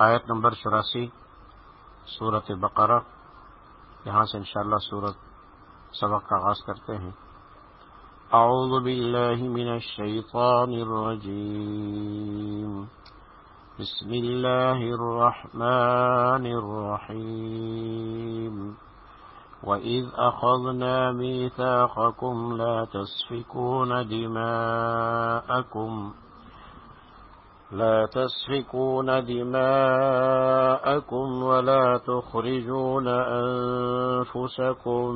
آیت نمبر چوراسی صورت بقرہ، یہاں سے انشاءاللہ صورت سبق کا آغاز کرتے ہیں۔ اعوذ باللہ من الشیطان الرجیم۔ بسم اللہ الرحمن الرحیم۔ وَإِذْ أَخَذْنَا مِيثَاقَكُمْ لَا تَسْفِكُونَ دِمَاءَكُمْ۔ لا تسفكون دماءكم ولا تخرجون أنفسكم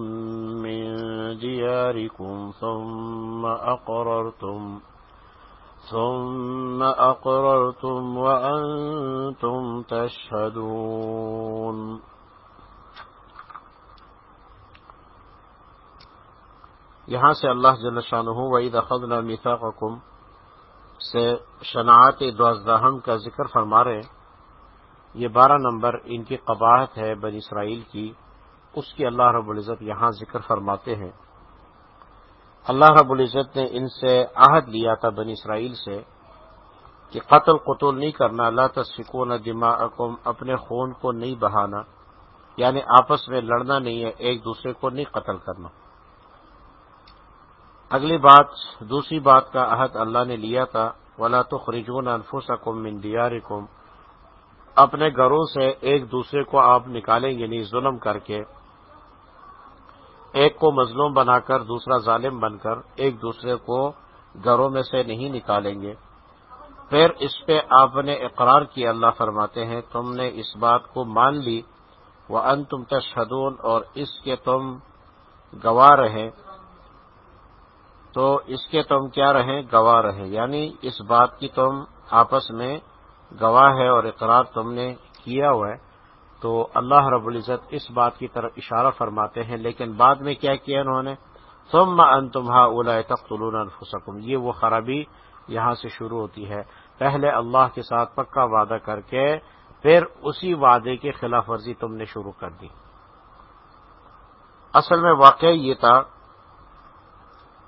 من دياركم ثم أقررتم ثم أقررتم وأنتم تشهدون یہاں سے اللہ جل شانہ وَإِذَا خَذْنَا مِثَاقَكُمْ سے شناعت دوازدہم کا ذکر فرما رہے یہ بارہ نمبر ان کی قباحت ہے بن اسرائیل کی۔ اس کی اللہ رب العزت یہاں ذکر فرماتے ہیں۔ اللہ رب العزت نے ان سے عہد لیا تھا بن اسرائیل سے کہ قتل قتل نہیں کرنا اللہ تصفکون دماغکم اپنے خون کو نہیں بہانا یعنی آپس میں لڑنا نہیں ہے، ایک دوسرے کو نہیں قتل کرنا۔ اگلی بات، دوسری بات کا عہد اللہ نے لیا تھا، ولا تو خریجون انفسکم من دیارکم اپنے گھروں سے ایک دوسرے کو آپ نکالیں گے نہیں ظلم کر کے۔ ایک کو مظلوم بنا کر، دوسرا ظالم بن کر ایک دوسرے کو گھروں میں سے نہیں نکالیں گے۔ پھر اس پہ آپ نے اقرار کیا، اللہ فرماتے ہیں، تم نے اس بات کو مان لی۔ وہ ان تم تشہدون اور اس کے تم گواہ رہیں۔ تو اس کے تم کیا رہیں؟ گواہ رہیں۔ یعنی اس بات کی تم آپس میں گواہ ہے اور اقرار تم نے کیا ہوا ہے۔ تو اللہ رب العزت اس بات کی طرف اشارہ فرماتے ہیں۔ لیکن بعد میں کیا کیا انہوں نے؟ تم ان تمہا اولا تختلون انفسکم۔ یہ وہ خرابی یہاں سے شروع ہوتی ہے۔ پہلے اللہ کے ساتھ پکا وعدہ کر کے پھر اسی وعدے کی خلاف ورزی تم نے شروع کر دی۔ اصل میں واقعہ یہ تھا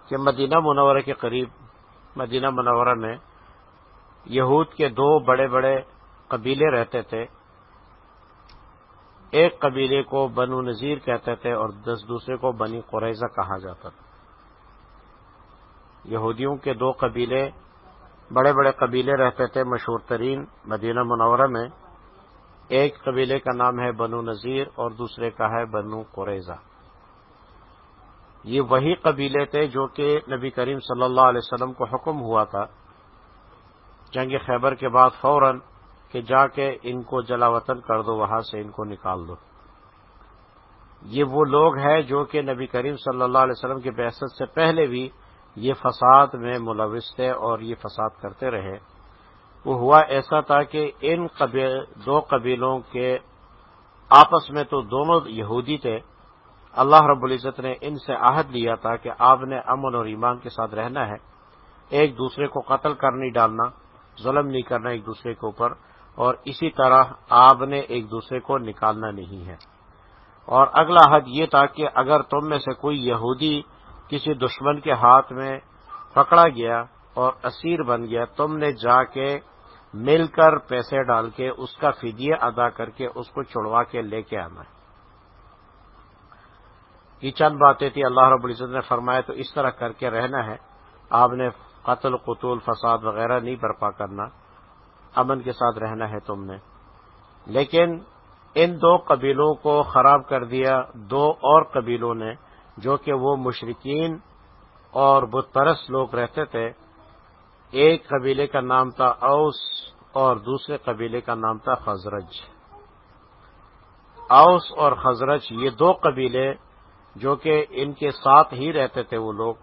کہ مدینہ منورہ کے قریب، مدینہ منورہ میں یہود کے دو بڑے بڑے قبیلے رہتے تھے۔ ایک قبیلے کو بنو نذیر کہتے تھے اور دس دوسرے کو بنی قریضہ کہا جاتا تھا۔ یہودیوں کے دو قبیلے، بڑے بڑے قبیلے رہتے تھے مشہور ترین مدینہ منورہ میں۔ ایک قبیلے کا نام ہے بنو نذیر اور دوسرے کا ہے بنو قریضہ یہ وہی قبیلے تھے جو کہ نبی کریم صلی اللہ علیہ وسلم کو حکم ہوا تھا۔ جنگ خیبر کے بعد فوراً کہ جا کے ان کو جلا وطن کر دو، وہاں سے ان کو نکال دو۔ یہ وہ لوگ ہیں جو کہ نبی کریم صلی اللہ علیہ وسلم کی بحثت سے پہلے بھی یہ فساد میں ملوث تھے اور یہ فساد کرتے رہے۔ وہ ہوا ایسا تھا کہ ان دو قبیلوں کے آپس میں تو دونوں یہودی تھے۔ اللہ رب العزت نے ان سے عہد لیا تھا کہ آپ نے امن اور ایمان کے ساتھ رہنا ہے۔ ایک دوسرے کو قتل کر نہیں ڈالنا، ظلم نہیں کرنا ایک دوسرے کے اوپر، اور اسی طرح آپ نے ایک دوسرے کو نکالنا نہیں ہے۔ اور اگلا حد یہ تھا کہ اگر تم میں سے کوئی یہودی کسی دشمن کے ہاتھ میں پکڑا گیا اور اسیر بن گیا، تم نے جا کے مل کر پیسے ڈال کے اس کا فدیہ ادا کر کے اس کو چھڑوا کے لے کے آنا۔ ہے یہ چند باتیں تھی اللہ رب العزت نے فرمایا تو اس طرح کر کے رہنا ہے۔ آپ نے قتل، قتول، فساد وغیرہ نہیں برپا کرنا۔ امن کے ساتھ رہنا ہے تم نے۔ لیکن ان دو قبیلوں کو خراب کر دیا دو اور قبیلوں نے، جو کہ وہ مشرقین اور بت پرست لوگ رہتے تھے۔ ایک قبیلے کا نام تھا اوس اور دوسرے قبیلے کا نام تھا خزرج۔ اوس اور خزرج یہ دو قبیلے جو کہ ان کے ساتھ ہی رہتے تھے وہ لوگ،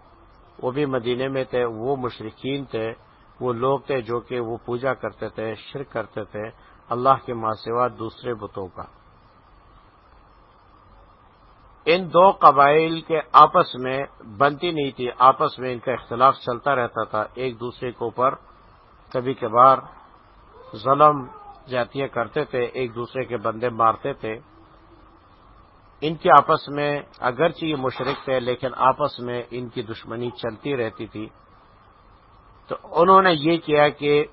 وہ بھی مدینے میں تھے، وہ مشرقین تھے، وہ لوگ تھے جو کہ وہ پوجا کرتے تھے، شرک کرتے تھے، اللہ کے ماں سوا دوسرے بتوں کا۔ ان دو قبائل کے آپس میں بنتی نہیں تھی، آپس میں ان کا اختلاف چلتا رہتا تھا۔ ایک دوسرے کے اوپر کبھی کبھار ظلم جاتیاں کرتے تھے، ایک دوسرے کے بندے مارتے تھے۔ ان کے آپس میں اگرچہ یہ مشرق تھے، لیکن آپس میں ان کی دشمنی چلتی رہتی تھی۔ تو انہوں نے یہ کیا کہ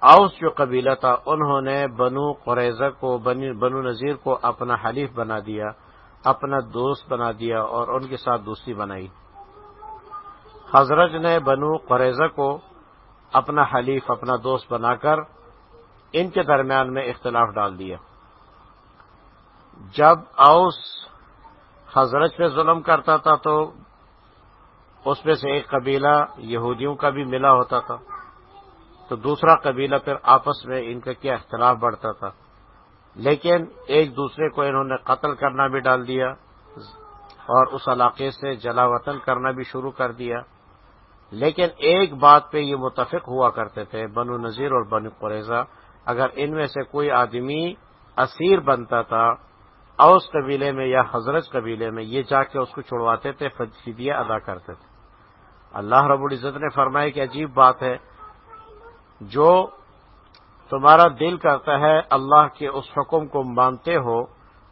اوس جو قبیلہ تھا، انہوں نے بنو قریضہ کو بنو نذیر کو اپنا حلیف بنا دیا، اپنا دوست بنا دیا اور ان کے ساتھ دوستی بنائی۔ حضرت نے بنو قریضہ کو اپنا حلیف، اپنا دوست بنا کر ان کے درمیان میں اختلاف ڈال دیا۔ جب اوس حضرت پہ ظلم کرتا تھا تو اس میں سے ایک قبیلہ یہودیوں کا بھی ملا ہوتا تھا۔ تو دوسرا قبیلہ پھر آپس میں ان کا کیا اختلاف بڑھتا تھا۔ لیکن ایک دوسرے کو انہوں نے قتل کرنا بھی ڈال دیا اور اس علاقے سے جلا وطن کرنا بھی شروع کر دیا۔ لیکن ایک بات پہ یہ متفق ہوا کرتے تھے، بنو نذیر اور بنو قریضہ اگر ان میں سے کوئی آدمی اسیر بنتا تھا اوس قبیلے میں یا حضرت قبیلے میں یہ جا کے اس کو چھڑواتے تھے فدیہ ادا کرتے تھے۔ اللہ رب العزت نے فرمایا کہ عجیب بات ہے، جو تمہارا دل کرتا ہے اللہ کے اس حکم کو مانتے ہو،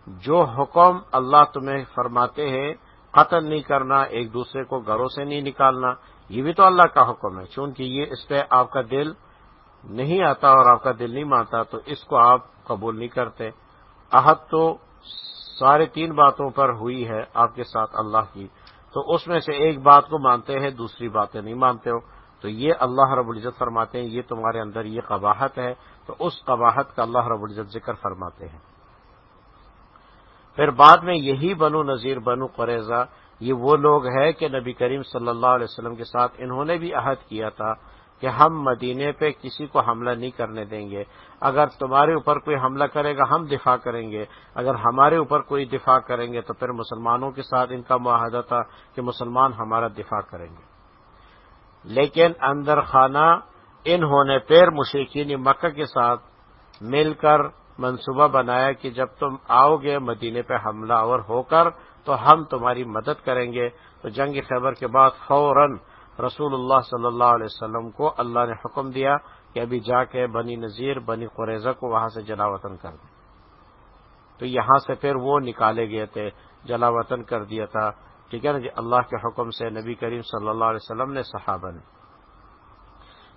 جو حکم اللہ تمہیں فرماتے ہیں، قتل نہیں کرنا، ایک دوسرے کو گھروں سے نہیں نکالنا، یہ بھی تو اللہ کا حکم ہے۔ چونکہ یہ اس پہ آپ کا دل نہیں آتا اور آپ کا دل نہیں مانتا، تو اس کو آپ قبول نہیں کرتے۔ عہد تو سارے تین باتوں پر ہوئی ہے آپ کے ساتھ اللہ کی، تو اس میں سے ایک بات کو مانتے ہیں، دوسری باتیں نہیں مانتے ہو۔ تو یہ اللہ رب العزت فرماتے ہیں، یہ تمہارے اندر یہ قباحت ہے۔ تو اس قباحت کا اللہ رب العزت ذکر فرماتے ہیں۔ پھر بعد میں یہی بنو نذیر، بنو قریضہ یہ وہ لوگ ہے کہ نبی کریم صلی اللہ علیہ وسلم کے ساتھ انہوں نے بھی عہد کیا تھا۔ کہ ہم مدینے پہ کسی کو حملہ نہیں کرنے دیں گے۔ اگر تمہارے اوپر کوئی حملہ کرے گا، ہم دفاع کریں گے۔ اگر ہمارے اوپر کوئی دفاع کریں گے، تو پھر مسلمانوں کے ساتھ ان کا معاہدہ تھا کہ مسلمان ہمارا دفاع کریں گے۔ لیکن اندر خانہ انہوں نے پیر مشرقین مکہ کے ساتھ مل کر منصوبہ بنایا کہ جب تم آؤ گے مدینے پہ حملہ اور ہو کر، تو ہم تمہاری مدد کریں گے۔ تو جنگ خیبر کے بعد فوراً رسول اللہ صلی اللہ علیہ وسلم کو اللہ نے حکم دیا کہ ابھی جا کے بنی نذیر، بنی قریضہ کو وہاں سے جلا وطن کر دیں تو یہاں سے پھر وہ نکالے گئے تھے، جلا وطن کر دیا تھا۔ ٹھیک ہے نا جی؟ اللہ کے حکم سے نبی کریم صلی اللہ علیہ وسلم نے صحابہ نے۔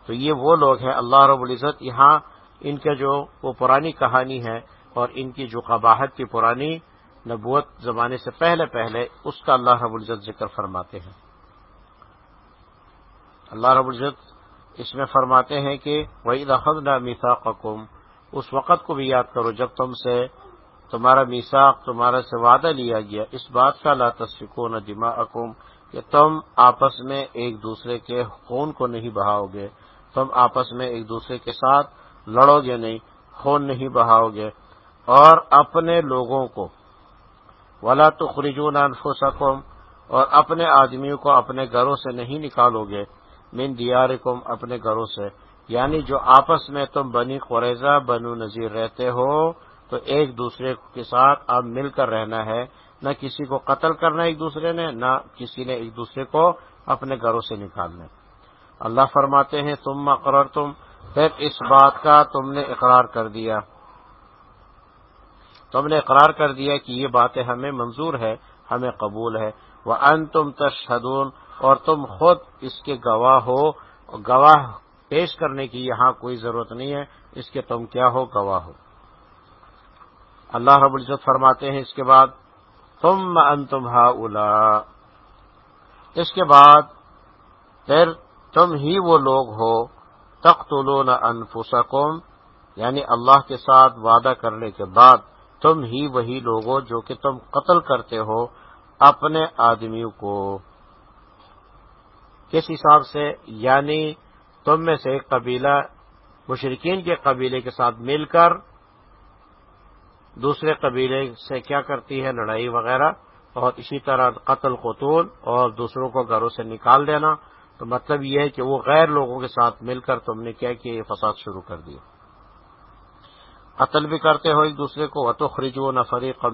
تو یہ وہ لوگ ہیں، اللہ رب العزت یہاں ان کا جو وہ پرانی کہانی ہے اور ان کی جو قباحت کی پرانی نبوت زمانے سے پہلے پہلے، اس کا اللہ رب العزت ذکر فرماتے ہیں۔ اللہ رب العزت اس میں فرماتے ہیں کہ وہی رحد نہ میسا اس وقت کو بھی یاد کرو جب تم سے تمہارا میساق تمہارا سے وعدہ لیا گیا، اس بات کا لا تصفکون دما کہ تم آپس میں ایک دوسرے کے خون کو نہیں بہاؤ گے تم آپس میں ایک دوسرے کے ساتھ لڑو گے نہیں، خون نہیں بہاؤ گے اور اپنے لوگوں کو، ولا تو خریجون انفسکم اور اپنے آدمیوں کو اپنے گھروں سے نہیں نکالو گے۔ من دیارکم اپنے گھروں سے۔ یعنی جو آپس میں تم بنی قریضہ بنو نذیر رہتے ہو، تو ایک دوسرے کے ساتھ اب مل کر رہنا ہے۔ نہ کسی کو قتل کرنا ایک دوسرے نے، نہ کسی نے ایک دوسرے کو اپنے گھروں سے نکالنا۔ اللہ فرماتے ہیں تم مقرر تم پھر اس بات کا تم نے اقرار کر دیا۔ تم نے اقرار کر دیا کہ یہ باتیں ہمیں منظور ہے، ہمیں قبول ہے۔ وہ ان تم تشہدون اور تم خود اس کے گواہ ہو، گواہ پیش کرنے کی یہاں کوئی ضرورت نہیں ہے۔ اس کے تم کیا ہو؟ گواہ ہو۔ اللہ رب العزت فرماتے ہیں اس کے بعد تم ان تمہا اس کے بعد، پھر تم ہی وہ لوگ ہو تخت انفسکم یعنی اللہ کے ساتھ وعدہ کرنے کے بعد تم ہی وہی لوگ ہو جو کہ تم قتل کرتے ہو اپنے آدمیوں کو۔ کس حساب سے یعنی تم میں سے قبیلہ مشرقین کے قبیلے کے ساتھ مل کر دوسرے قبیلے سے کیا کرتی ہے، لڑائی وغیرہ، اور اسی طرح قتل قطول اور دوسروں کو گھروں سے نکال دینا۔ تو مطلب یہ ہے کہ وہ غیر لوگوں کے ساتھ مل کر تم نے کیا کہ یہ فساد شروع کر دیا۔ قتل بھی کرتے ہو ایک دوسرے کو وہ تو خریجو نہ فریق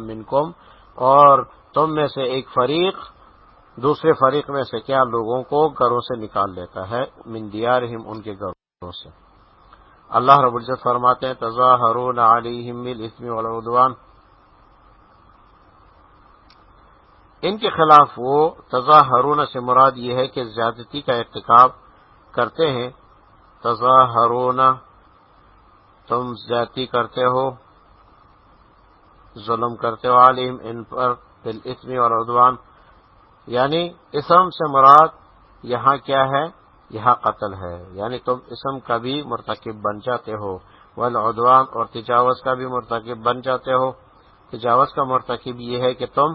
اور تم میں سے ایک فریق دوسرے فریق میں سے کیا لوگوں کو گھروں سے نکال لیتا ہے؟ من دیارہم، ان کے گھروں سے۔ اللہ رب العزت فرماتے ہیں، تظاہرون علیہم بالاسم والعدوان۔ ان کے خلاف وہ تظاہرون سے مراد یہ ہے کہ زیادتی کا ارتکاب کرتے ہیں۔ تظاہرون، تم زیادتی کرتے ہو، ظلم کرتے ہو عالم ان پر دل اسمی اور یعنی اسم سے مراد یہاں کیا ہے؟ یہاں قتل ہے۔ یعنی تم اسم کا بھی مرتکب بن جاتے ہو۔ ودوان اور تجاوز کا بھی مرتکب بن جاتے ہو۔ تجاوز کا مرتکب یہ ہے کہ تم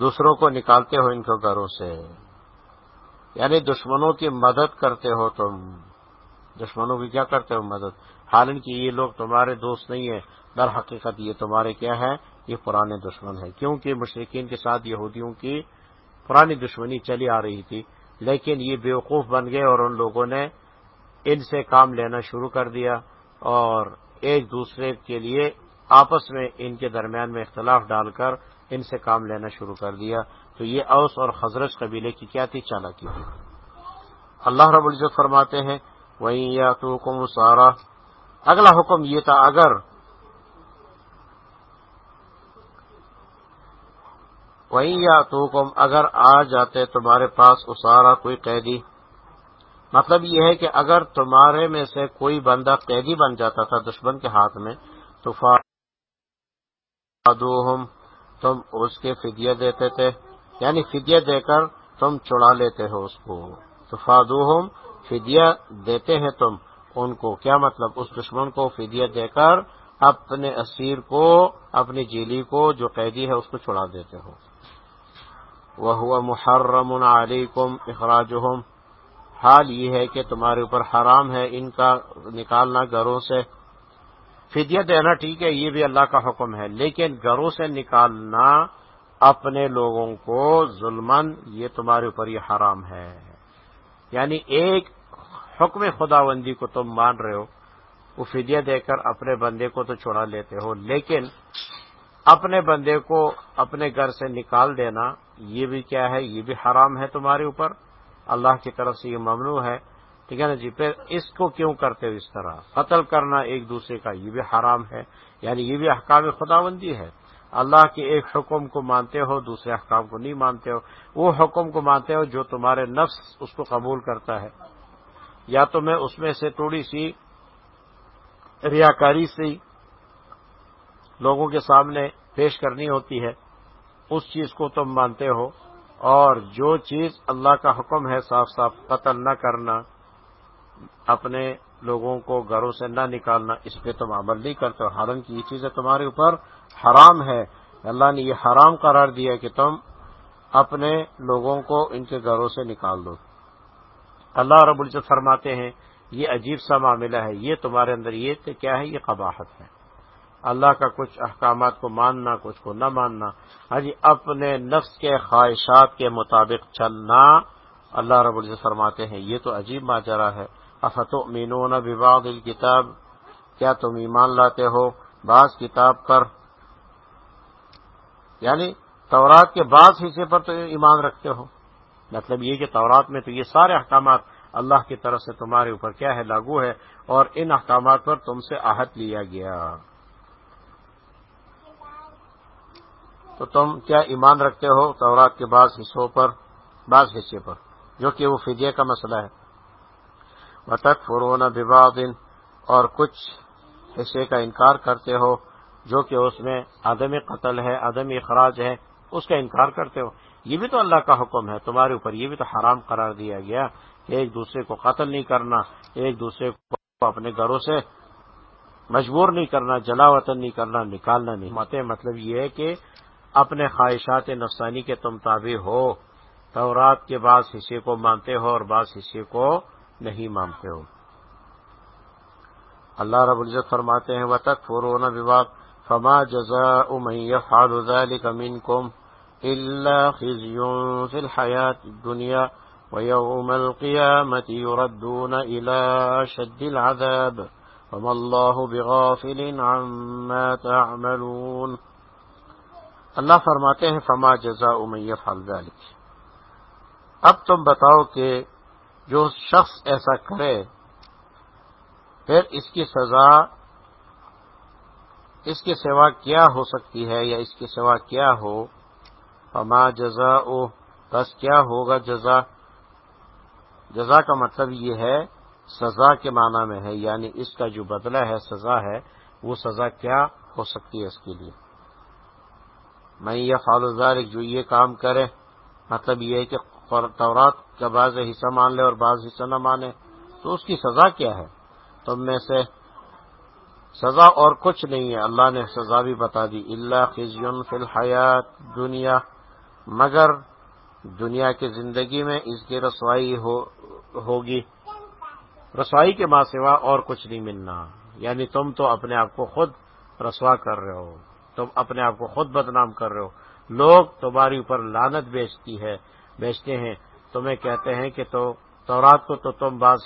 دوسروں کو نکالتے ہو ان کے گھروں سے۔ یعنی دشمنوں کی مدد کرتے ہو تم۔ دشمنوں کی کیا کرتے ہو مدد؟ حالانکہ یہ لوگ تمہارے دوست نہیں ہیں۔ در حقیقت یہ تمہارے کیا ہے یہ پرانے دشمن ہے۔ کیونکہ مشرقین کے ساتھ یہودیوں کی پرانی دشمنی چلی آ رہی تھی، لیکن یہ بیوقوف بن گئے اور ان لوگوں نے ان سے کام لینا شروع کر دیا اور ایک دوسرے کے لیے آپس میں ان کے درمیان میں اختلاف ڈال کر ان سے کام لینا شروع کر دیا۔ تو یہ اوس اور خزرج قبیلے کی کیا تھی؟ چالاکی تھی۔ اللہ رب العزت فرماتے ہیں وہیں یا تو کم سارا اگلا حکم یہ تھا، اگر وہیں یا تو کم اگر آ جاتے تمہارے پاس اسارا کوئی قیدی مطلب یہ ہے کہ اگر تمہارے میں سے کوئی بندہ قیدی بن جاتا تھا دشمن کے ہاتھ میں، تو تم اس کے فدیہ دیتے تھے یعنی فدیہ دے کر تم چڑا لیتے ہو اس کو۔ تو فادوہم فدیہ دیتے ہیں تم ان کو۔ کیا مطلب؟ اس دشمن کو فدیہ دے کر اپنے اسیر کو، اپنی جیلی کو جو قیدی ہے، اس کو چھڑا دیتے ہو۔ وہ محرم علیکم اخراجہم۔ حال یہ ہے کہ تمہارے اوپر حرام ہے، ان کا نکالنا گھروں سے۔ فدیہ دینا ٹھیک ہے، یہ بھی اللہ کا حکم ہے، لیکن گھروں سے نکالنا اپنے لوگوں کو ظلمن یہ تمہارے اوپر یہ حرام ہے۔ یعنی ایک حکم خداوندی کو تم مان رہے ہو، وہ فدیہ دے کر اپنے بندے کو تو چھوڑا لیتے ہو، لیکن اپنے بندے کو اپنے گھر سے نکال دینا یہ بھی کیا ہے؟ یہ بھی حرام ہے تمہارے اوپر۔ اللہ کی طرف سے یہ ممنوع ہے۔ ٹھیک ہے نا جی؟ پھر اس کو کیوں کرتے ہو اس طرح؟ قتل کرنا ایک دوسرے کا یہ بھی حرام ہے۔ یعنی یہ بھی احکام خداوندی ہے۔ اللہ کے ایک حکم کو مانتے ہو، دوسرے احکام کو نہیں مانتے ہو۔ وہ حکم کو مانتے ہو جو تمہارے نفس اس کو قبول کرتا ہے۔ یا تو میں اس میں سے تھوڑی سی ریاکاری سے لوگوں کے سامنے پیش کرنی ہوتی ہے۔ اس چیز کو تم مانتے ہو اور جو چیز اللہ کا حکم ہے صاف صاف قتل نہ کرنا، اپنے لوگوں کو گھروں سے نہ نکالنا، اس پہ تم عمل نہیں کرتے حالانکہ یہ چیزیں تمہارے اوپر حرام ہے۔ اللہ نے یہ حرام قرار دیا کہ تم اپنے لوگوں کو ان کے گھروں سے نکال دو۔ اللہ رب العزت فرماتے ہیں، یہ عجیب سا معاملہ ہے۔ یہ تمہارے اندر یہ کیا ہے؟ یہ قباحت ہے۔ اللہ کا کچھ احکامات کو ماننا، کچھ کو نہ ماننا۔ ہاں جی اپنے نفس کے خواہشات کے مطابق چلنا اللہ رب العزت فرماتے ہیں۔ یہ تو عجیب ماجرا ہے۔ افتو مینون بباد الکتاب کیا تم ایمان لاتے ہو بعض کتاب پر؟ یعنی تورات کے بعض حصے پر تو ایمان رکھتے ہو۔ مطلب یہ کہ تورات میں تو یہ سارے احکامات اللہ کی طرف سے تمہارے اوپر کیا ہے، لاگو ہے، اور ان احکامات پر تم سے آہت لیا گیا۔ تو تم کیا ایمان رکھتے ہو تورات کے بعض حصوں پر، بعض حصے پر، جو کہ وہ فدیہ کا مسئلہ ہے۔ وطق فرون ببادن اور کچھ حصے کا انکار کرتے ہو، جو کہ اس میں عدم قتل ہے، عدم اخراج ہے، اس کا انکار کرتے ہو۔ یہ بھی تو اللہ کا حکم ہے، تمہارے اوپر یہ بھی تو حرام قرار دیا گیا کہ ایک دوسرے کو قتل نہیں کرنا، ایک دوسرے کو اپنے گھروں سے مجبور نہیں کرنا جلا وطن نہیں کرنا، نکالنا نہیں۔ مطلب یہ ہے کہ اپنے خواہشات نفسانی کے تم تابع ہو، تورات کے بعض حصے کو مانتے ہو اور بعض حصے کو نہیں مانتے ہو۔ اللہ رب العزت فرماتے ہیں وطق فرون وباد فما جزا فاد امین کم اللہ خزیوں فی الحیات دنیا ويوم القيامة يردون إلى شد العذاب وما الله بغافل عما تعملون اللہ فرماتے ہیں، فما جزا امیہ ذلك۔ اب تم بتاؤ کہ جو شخص ایسا کرے، پھر اس کی سزا، اس کے سوا کیا ہو سکتی ہے یا اس کے سوا کیا ہو؟ فما جزا بس کیا ہوگا جزا؟ جزا کا مطلب یہ ہے، سزا کے معنی میں ہے یعنی اس کا جو بدلہ ہے، سزا ہے، وہ سزا کیا ہو سکتی ہے اس کے لیے؟ میں یہ فالوزار جو یہ کام کرے مطلب یہ ہے کہ تورات کا بعض حصہ مان لے اور بعض حصہ نہ مانے، تو اس کی سزا کیا ہے؟ تم میں سے سزا اور کچھ نہیں ہے۔ اللہ نے سزا بھی بتا دی۔ اللہ خزیون فی الحیات دنیا، مگر دنیا کی زندگی میں اس کی رسوائی ہو ہوگی۔ رسوائی کے ماں سوا اور کچھ نہیں ملنا۔ یعنی تم تو اپنے آپ کو خود رسوا کر رہے ہو۔ تم اپنے آپ کو خود بدنام کر رہے ہو۔ لوگ تمہاری اوپر لانت بیچتی ہے، بیچتے ہیں۔ تمہیں کہتے ہیں کہ تو تورات کو تو تم بعض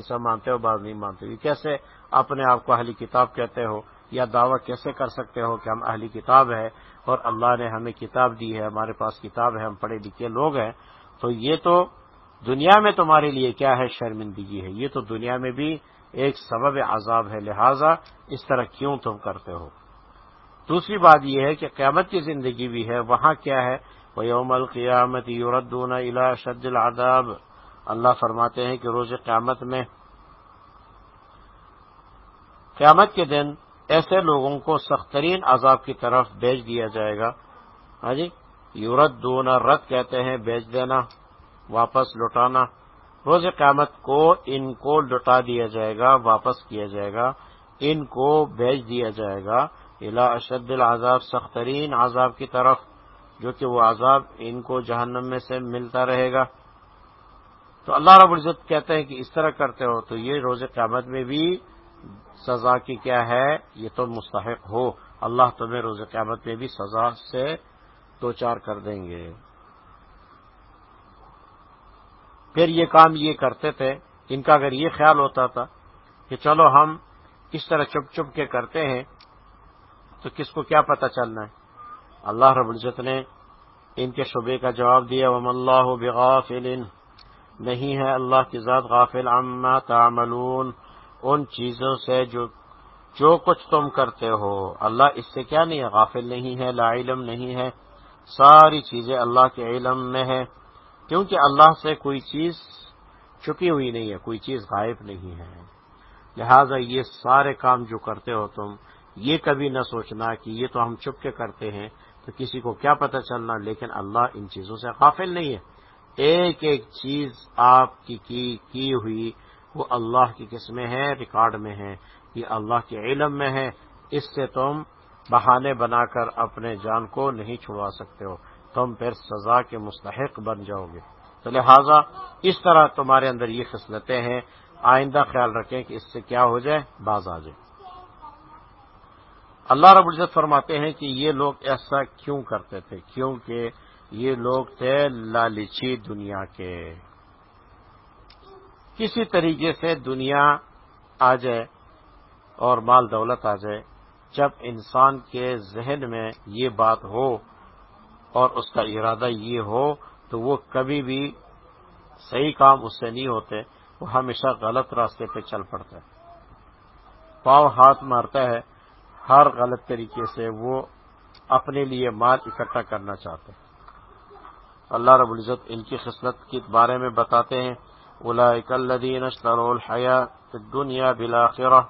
حصہ مانتے ہو، بعض نہیں مانتے ہو۔ کیسے اپنے آپ کو اہلی کتاب کہتے ہو؟ یا دعویٰ کیسے کر سکتے ہو کہ ہم اہلی کتاب ہے اور اللہ نے ہمیں کتاب دی ہے، ہمارے پاس کتاب ہے، ہم پڑھے لکھے لوگ ہیں۔ تو یہ تو دنیا میں تمہارے لیے کیا ہے؟ شرمندگی ہے۔ یہ تو دنیا میں بھی ایک سبب عذاب ہے۔ لہذا اس طرح کیوں تم کرتے ہو؟ دوسری بات یہ ہے کہ قیامت کی زندگی بھی ہے، وہاں کیا ہے؟ وہ یوم القیامت یوردون الا شد العذاب۔ اللہ فرماتے ہیں کہ روز قیامت میں، قیامت کے دن ایسے لوگوں کو سخت ترین عذاب کی طرف بیچ دیا جائے گا۔ ہاں جی؟ یورت دونا رت کہتے ہیں بیچ دینا، واپس لوٹانا۔ روز قیامت کو ان کو لٹا دیا جائے گا، واپس کیا جائے گا۔ ان کو بیچ دیا جائے گا۔ الا اشد العذاب سخترین عذاب کی طرف، جو کہ وہ عذاب ان کو جہنم میں سے ملتا رہے گا۔ تو اللہ رب العزت کہتے ہیں کہ اس طرح کرتے ہو تو یہ روز قیامت میں بھی سزا کی کیا ہے؟ یہ تو مستحق ہو۔ اللہ تمہیں روز قیامت میں بھی سزا سے دو چار کر دیں گے۔ پھر یہ کام یہ کرتے تھے۔ ان کا اگر یہ خیال ہوتا تھا کہ چلو ہم اس طرح چپ چپ کے کرتے ہیں تو کس کو کیا پتہ چلنا ہے؟ اللہ رب العزت نے ان کے شبے کا جواب دیا وم اللہ بغافل. نہیں ہے اللہ کی ذات غافل، عما تعملون. ان چیزوں سے جو جو کچھ تم کرتے ہو، اللہ اس سے کیا نہیں ہے؟ غافل نہیں ہے، لا علم نہیں ہے. ساری چیزیں اللہ کے علم میں ہے کیونکہ اللہ سے کوئی چیز چھپی ہوئی نہیں ہے، کوئی چیز غائب نہیں ہے. لہذا یہ سارے کام جو کرتے ہو تم یہ کبھی نہ سوچنا کہ یہ تو ہم چپ کے کرتے ہیں تو کسی کو کیا پتہ چلنا لیکن اللہ ان چیزوں سے قافل نہیں ہے۔ ایک ایک چیز آپ کی کی, کی ہوئی وہ اللہ کی قسمیں ہیں ریکارڈ میں ہے یہ اللہ کے علم میں ہے اس سے تم بہانے بنا کر اپنے جان کو نہیں چھڑوا سکتے ہو۔ تم پھر سزا کے مستحق بن جاؤ گے۔ تو لہذا اس طرح تمہارے اندر یہ خصلتیں ہیں۔ آئندہ خیال رکھیں کہ اس سے کیا ہو جائے باز آ جائے۔ اللہ رب العزت فرماتے ہیں کہ یہ لوگ ایسا کیوں کرتے تھے؟ کیونکہ یہ لوگ تھے لالچی دنیا کے۔ کسی طریقے سے دنیا آ جائے اور مال دولت آ جائے، جب انسان کے ذہن میں یہ بات ہو اور اس کا ارادہ یہ ہو تو وہ کبھی بھی صحیح کام اس سے نہیں ہوتے، وہ ہمیشہ غلط راستے پہ چل پڑتا ہے۔ پاؤں ہاتھ مارتا ہے ہر غلط طریقے سے وہ اپنے لیے مال اکٹھا کرنا چاہتے ہیں۔ اللہ رب العزت ان کی خصلت کے بارے میں بتاتے ہیں۔ الدین الحیا دنیا بلاخرہ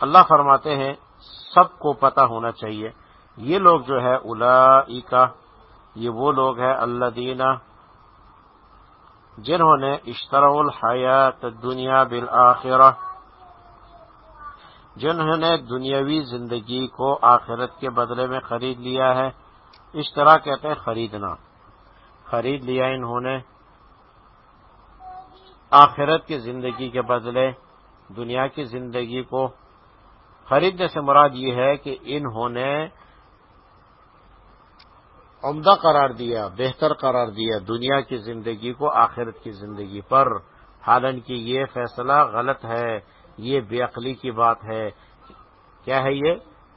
اللہ فرماتے ہیں، سب کو پتہ ہونا چاہیے۔ یہ لوگ جو ہے الا یہ وہ لوگ ہیں اللہ دینا جنہوں نے اشترا الحیات دنیا بالآخرہ جنہوں نے دنیاوی زندگی کو آخرت کے بدلے میں خرید لیا ہے اشترا کہتے ہیں خریدنا۔ خرید لیا انہوں نے۔ آخرت کی زندگی کے بدلے، دنیا کی زندگی کو خریدنے سے مراد یہ ہے کہ انہوں نے عمدہ قرار دیا، بہتر قرار دیا دنیا کی زندگی کو آخرت کی زندگی پر۔ حالانکہ یہ فیصلہ غلط ہے۔ یہ بے عقلی کی بات ہے۔ کیا ہے یہ؟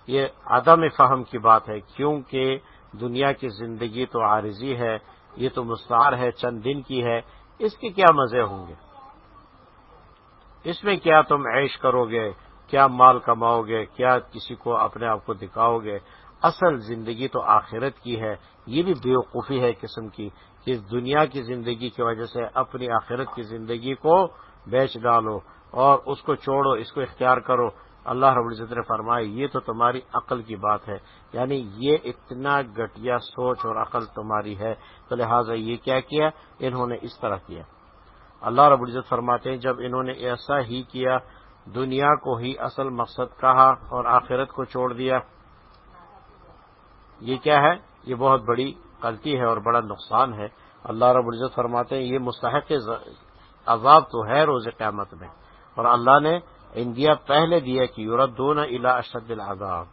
یہ عدم فہم کی بات ہے، کیونکہ دنیا کی زندگی تو عارضی ہے، یہ تو مستعار ہے، چند دن کی ہے، اس کے کیا مزے ہوں گے؟ اس میں کیا تم عیش کرو گے؟ کیا مال کماؤ گے؟ کیا کسی کو اپنے آپ کو دکھاؤ گے؟ اصل زندگی تو آخرت کی ہے۔ یہ بھی بیوقوفی ہے قسم کی کہ دنیا کی زندگی کی وجہ سے اپنی آخرت کی زندگی کو بیچ ڈالو۔ اور اس کو چھوڑو، اس کو اختیار کرو۔ اللہ رب العزت نے فرمایا، یہ تو تمہاری عقل کی بات ہے۔ یعنی یہ اتنا گٹیا سوچ اور عقل تمہاری ہے تو لہٰذا یہ کیا کیا؟ انہوں نے اس طرح کیا۔ اللہ رب العزت فرماتے ہیں، جب انہوں نے ایسا ہی کیا، دنیا کو ہی اصل مقصد کہا اور آخرت کو چھوڑ دیا، یہ کیا ہے؟ یہ بہت بڑی غلطی ہے اور بڑا نقصان ہے۔ اللہ رب العزت فرماتے ہیں، یہ مستحق عذاب تو ہے روز قیامت میں۔ اور اللہ نے انڈیا پہلے دیا کہ یورپ دونوں الا اشد العذاب،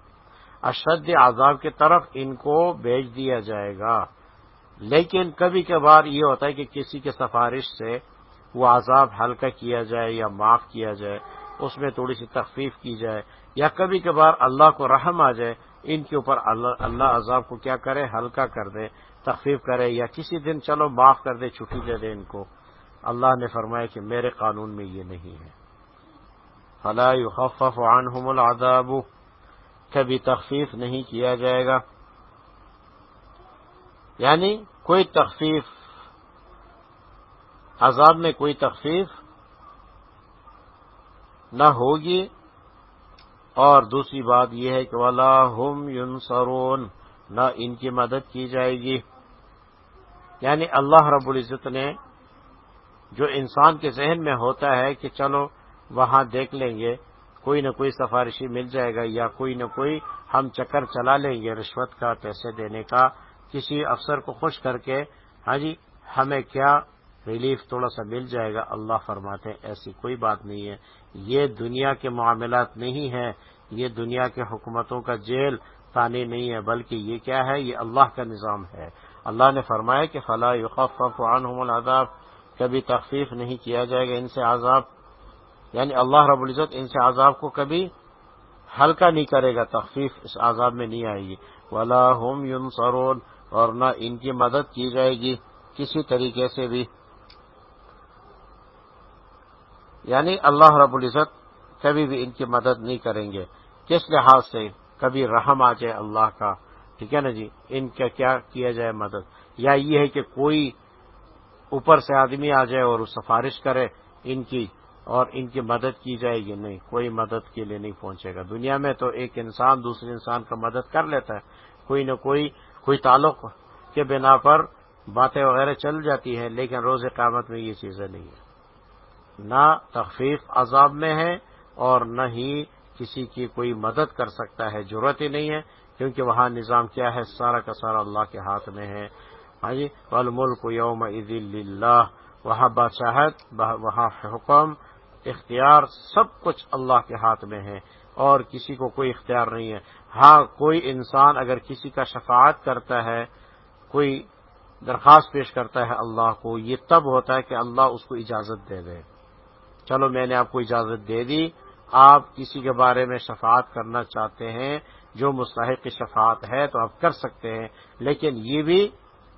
اشد عذاب کی طرف ان کو بیچ دیا جائے گا۔ لیکن کبھی کبھار یہ ہوتا ہے کہ کسی کے سفارش سے وہ عذاب ہلکا کیا جائے یا معاف کیا جائے، اس میں تھوڑی سی تخفیف کی جائے، یا کبھی کبھار اللہ کو رحم آ جائے، ان کے اوپر اللہ عذاب کو کیا کرے، ہلکا کر دے، تخفیف کرے، یا کسی دن چلو معاف کر دے، چھٹی دے دے ان کو۔ اللہ نے فرمایا کہ میرے قانون میں یہ نہیں ہے۔ فلا يخفف عنهم العذاب. کبھی تخفیف نہیں کیا جائے گا. یعنی کوئی تخفیف، عذاب میں کوئی تخفیف نہ ہوگی. اور دوسری بات یہ ہے کہ ولا ہم ینصرون نہ ان کی مدد کی جائے گی. یعنی اللہ رب العزت نے، جو انسان کے ذہن میں ہوتا ہے کہ چلو وہاں دیکھ لیں گے، کوئی نہ کوئی سفارشی مل جائے گا یا کوئی نہ کوئی ہم چکر چلا لیں گے رشوت کا پیسے دینے کا۔ کسی افسر کو خوش کر کے ہاں جی ہمیں کیا ریلیف تھوڑا سا مل جائے گا؟ اللہ فرماتے ہیں، ایسی کوئی بات نہیں ہے۔ یہ دنیا کے معاملات نہیں ہیں، یہ دنیا کے حکومتوں کا جیل تانی نہیں ہے بلکہ یہ کیا ہے؟ یہ اللہ کا نظام ہے۔ اللہ نے فرمایا کہ فلاح یقف عنہم العذاب۔ کبھی تخفیف نہیں کیا جائے گا ان سے عذاب۔ یعنی اللہ رب العزت ان سے عذاب کو کبھی ہلکا نہیں کرے گا، تخفیف اس عذاب میں نہیں آئے گی۔ ولا ہوم یون سرون اور نہ ان کی مدد کی جائے گی کسی طریقے سے بھی۔ یعنی اللہ رب العزت کبھی بھی ان کی مدد نہیں کریں گے۔ کس لحاظ سے کبھی رحم آ جائے اللہ کا؟ ٹھیک ہے نا جی؟ ان کا کیا کیا جائے مدد؟ یا یہ ہے کہ کوئی اوپر سے آدمی آ جائے اور سفارش کرے ان کی۔ اور ان کی مدد کی جائے گی؟ نہیں، کوئی مدد کے لیے نہیں پہنچے گا۔ دنیا میں تو ایک انسان دوسرے انسان کا مدد کر لیتا ہے۔ کوئی نہ کوئی کوئی تعلق کے بنا پر باتیں وغیرہ چل جاتی ہیں، لیکن روز قیامت میں یہ چیزیں نہیں ہیں۔ نہ تخفیف عذاب میں ہے اور نہ ہی کسی کی کوئی مدد کر سکتا ہے، ضرورت ہی نہیں ہے، کیونکہ وہاں نظام کیا ہے؟ سارا کا سارا اللہ کے ہاتھ میں ہے۔ ہاں جی الملک یوم عید اللہ وہاں بادشاہت، وہاں حکم اختیار سب کچھ اللہ کے ہاتھ میں ہے اور کسی کو کوئی اختیار نہیں ہے۔ ہاں کوئی انسان اگر کسی کا شفاعت کرتا ہے، کوئی درخواست پیش کرتا ہے اللہ کو، یہ تب ہوتا ہے کہ اللہ اس کو اجازت دے دے۔ چلو، میں نے آپ کو اجازت دے دی۔ آپ کسی کے بارے میں شفاعت کرنا چاہتے ہیں، جو مستحق کی شفاعت ہے تو آپ کر سکتے ہیں، لیکن یہ بھی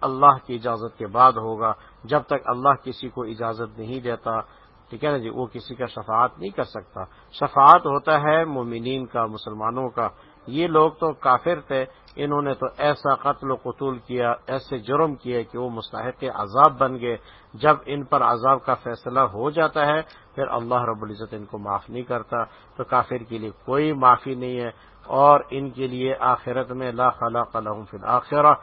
اللہ کی اجازت کے بعد ہوگا۔ جب تک اللہ کسی کو اجازت نہیں دیتا ٹھیک ہے نا جی؟ وہ کسی کا شفاعت نہیں کر سکتا۔ شفاعت ہوتا ہے مومنین کا، مسلمانوں کا۔ یہ لوگ تو کافر تھے، انہوں نے تو ایسا قتل و قتول کیا، ایسے جرم کیے کہ وہ مستحق عذاب بن گئے۔ جب ان پر عذاب کا فیصلہ ہو جاتا ہے، پھر اللہ رب العزت ان کو معاف نہیں کرتا۔ تو کافر کے لیے کوئی معافی نہیں ہے۔ اور ان کے لیے آخرت میں لا خلاق لهم فی الآخرہ۔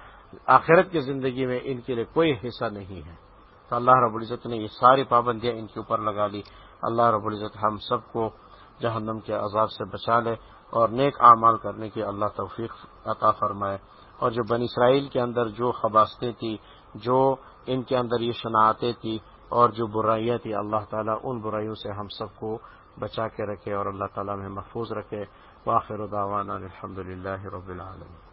آخرت کی زندگی میں ان کے لیے کوئی حصہ نہیں ہے۔ تو اللہ رب العزت نے یہ ساری پابندیاں ان کے اوپر لگا لی اللہ رب العزت ہم سب کو جہنم کے عذاب سے بچا لے اور نیک اعمال کرنے کی اللہ توفیق عطا فرمائے۔ اور جو بن اسرائیل کے اندر جو خباستیں تھیں، جو ان کے اندر یہ شناعتیں تھیں اور جو برائیاں تھیں، اللہ تعالیٰ ان برائیوں سے ہم سب کو بچا کے رکھے اور اللہ تعالیٰ میں محفوظ رکھے۔ واخر دعوانا الحمد للہ رب العالمین۔